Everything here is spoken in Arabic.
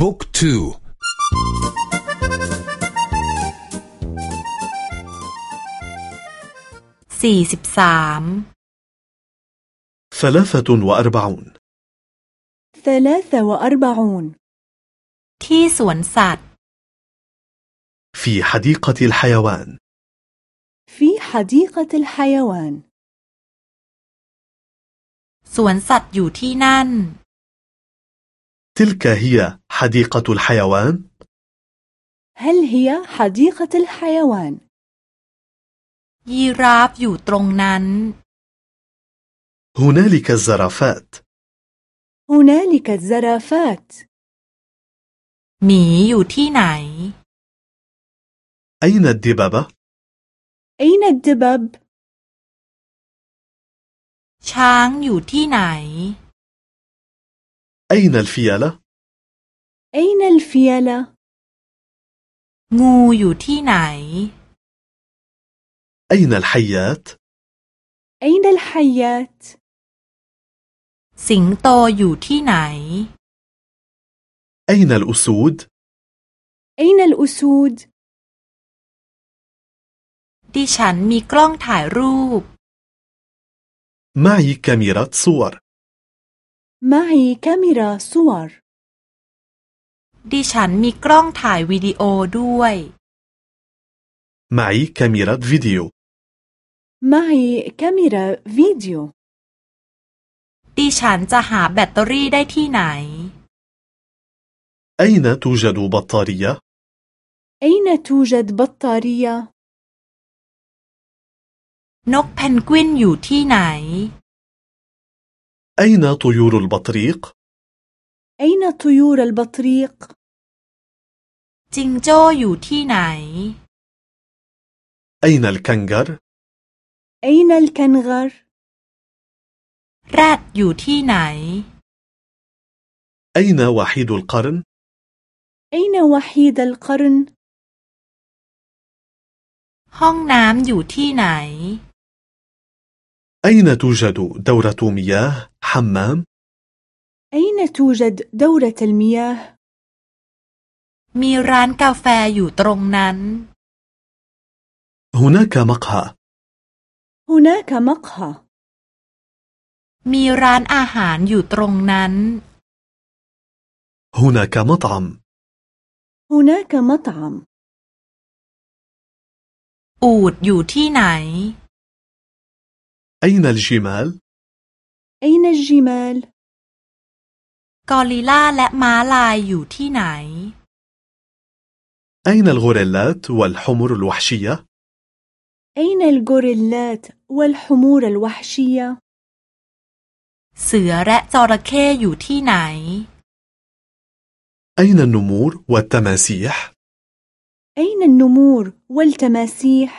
บุ๊กทูสี่สิบสาม ثلاثة وأربعون ثلاثة وأربعون ที่สวนสัตว์ في حديقة الحيوان في حديقة الحيوان สวนสัตว์อยู่ที่นั่น تلك هي حديقة الحيوان هل هي حديقة الحيوان ยีราฟอยู่ตรงนั้น هنالك الزرافات هنالك الزرافات หมีอยู่ที่ไหน أين الدببة؟ أين الدبب؟ ช้างอยู่ที่ไหน أين الفيلة؟ أين الفيلة؟ งูอยู่ที่ไหน أين الحيات؟ أين الحيات؟ สิงโตอยู่ที่ไหน أين الأسود؟ أين الأسود؟ ดิฉันมีกล้องถ่ายรูป معي كاميرا صور معي كاميرا صور ดิฉันมีกล้องถ่ายวิดีโอด้วย معي كاميرا فيديو معي كاميرا فيديو ดิฉันจะหาแบตเตอรี่ได้ที่ไหน أين توجد بطارية؟ أين توجد بطارية؟ นกเพนกวินอยู่ที่ไหน أين طيور البطريق؟ أين طيور البطريق؟ จิงโจ้อยู่ที่ไหน أين الكنغر؟ أين الكنغر؟ แรดอยู่ที่ไหน أين وحيد القرن؟ أين وحيد القرن؟ ห้องน้ำอยู่ที่ไหน أين توجد دورة مياه حمام؟ أين توجد دورة المياه؟ มีร้านกาแฟอยู่ตรงนั้น هناك مقهى هناك مقهى มีร้านอาหารอยู่ตรงนั้น هناك مطعم هناك مطعم อูดอยู่ที่ไหน أين الجمال؟ أين الجمال؟ กอริลลาและม้าลายอยู่ที่ไหน أين الغوريلات والحمر الوحشية؟ أين الغوريلات والحمور الوحشية؟ เสือและจระเข้อยู่ที่ไหน أين النمور والتماسيح؟ أين النمور والتماسيح؟